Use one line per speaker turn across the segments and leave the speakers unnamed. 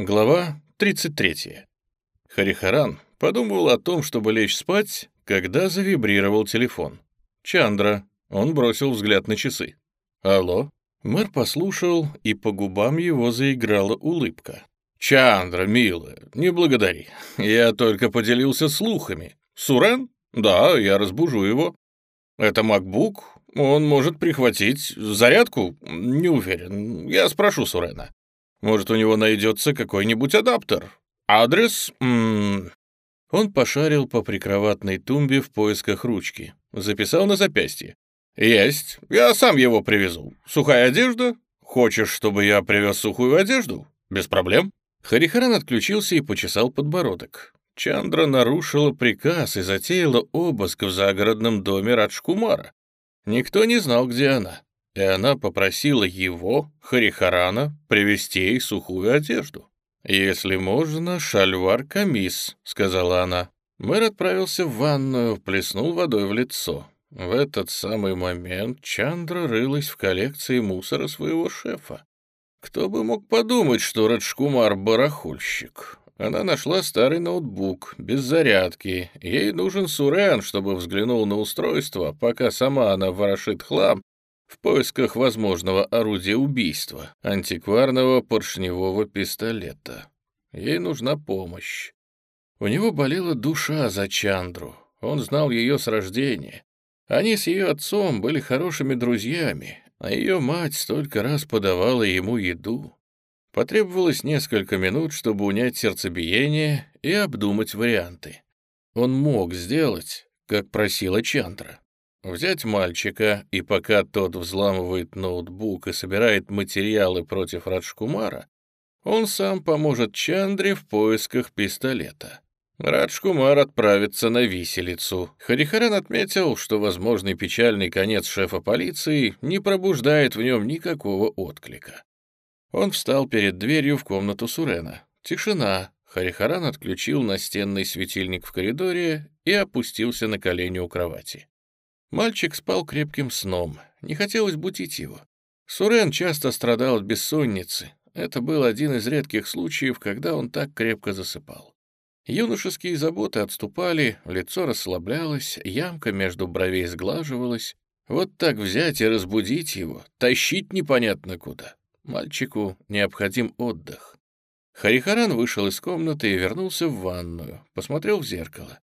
Глава 33. Харихаран подумывал о том, чтобы лечь спать, когда завибрировал телефон. Чандра. Он бросил взгляд на часы. «Алло?» Мэр послушал, и по губам его заиграла улыбка. «Чандра, милая, не благодари. Я только поделился слухами. Сурен? Да, я разбужу его. Это MacBook. Он может прихватить зарядку? Не уверен. Я спрошу Сурена. Может, у него найдется какой-нибудь адаптер? Адрес? М -м Он пошарил по прикроватной тумбе в поисках ручки. Записал на запястье. «Есть. Я сам его привезу. Сухая одежда? Хочешь, чтобы я привез сухую одежду? Без проблем». Харихаран отключился и почесал подбородок. Чандра нарушила приказ и затеяла обыск в загородном доме Раджкумара. Никто не знал, где она и она попросила его, Харихарана, привезти ей сухую одежду. «Если можно, шальвар-камис», — сказала она. Мэр отправился в ванную, плеснул водой в лицо. В этот самый момент Чандра рылась в коллекции мусора своего шефа. Кто бы мог подумать, что Раджкумар — барахольщик. Она нашла старый ноутбук, без зарядки. Ей нужен Сурен, чтобы взглянул на устройство, пока сама она ворошит хлам в поисках возможного орудия убийства, антикварного поршневого пистолета. Ей нужна помощь. У него болела душа за Чандру. Он знал ее с рождения. Они с ее отцом были хорошими друзьями, а ее мать столько раз подавала ему еду. Потребовалось несколько минут, чтобы унять сердцебиение и обдумать варианты. Он мог сделать, как просила Чандра. Взять мальчика, и пока тот взламывает ноутбук и собирает материалы против Раджкумара, он сам поможет Чандре в поисках пистолета. Раджкумар отправится на виселицу. Харихаран отметил, что возможный печальный конец шефа полиции не пробуждает в нем никакого отклика. Он встал перед дверью в комнату Сурена. Тишина. Харихаран отключил настенный светильник в коридоре и опустился на колени у кровати. Мальчик спал крепким сном, не хотелось будить его. Сурен часто страдал от бессонницы. Это был один из редких случаев, когда он так крепко засыпал. Юношеские заботы отступали, лицо расслаблялось, ямка между бровей сглаживалась. Вот так взять и разбудить его, тащить непонятно куда. Мальчику необходим отдых. Харихаран вышел из комнаты и вернулся в ванную, посмотрел в зеркало.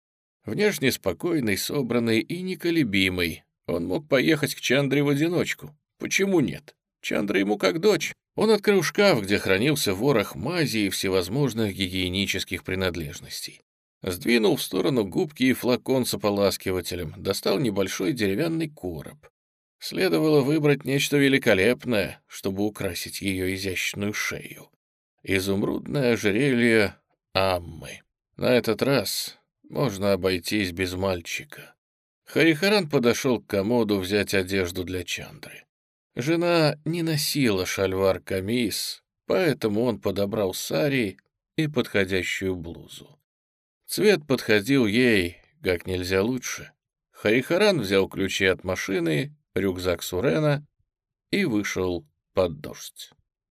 Внешне спокойный, собранный и неколебимый. Он мог поехать к Чандре в одиночку. Почему нет? Чандра ему как дочь. Он открыл шкаф, где хранился ворох мази и всевозможных гигиенических принадлежностей. Сдвинул в сторону губки и флакон с ополаскивателем, достал небольшой деревянный короб. Следовало выбрать нечто великолепное, чтобы украсить ее изящную шею. Изумрудное ожерелье Аммы. На этот раз можно обойтись без мальчика. Харихаран подошел к комоду взять одежду для Чандры. Жена не носила шальвар-камис, поэтому он подобрал сари и подходящую блузу. Цвет подходил ей как нельзя лучше. Харихаран взял ключи от машины, рюкзак Сурена и вышел под дождь.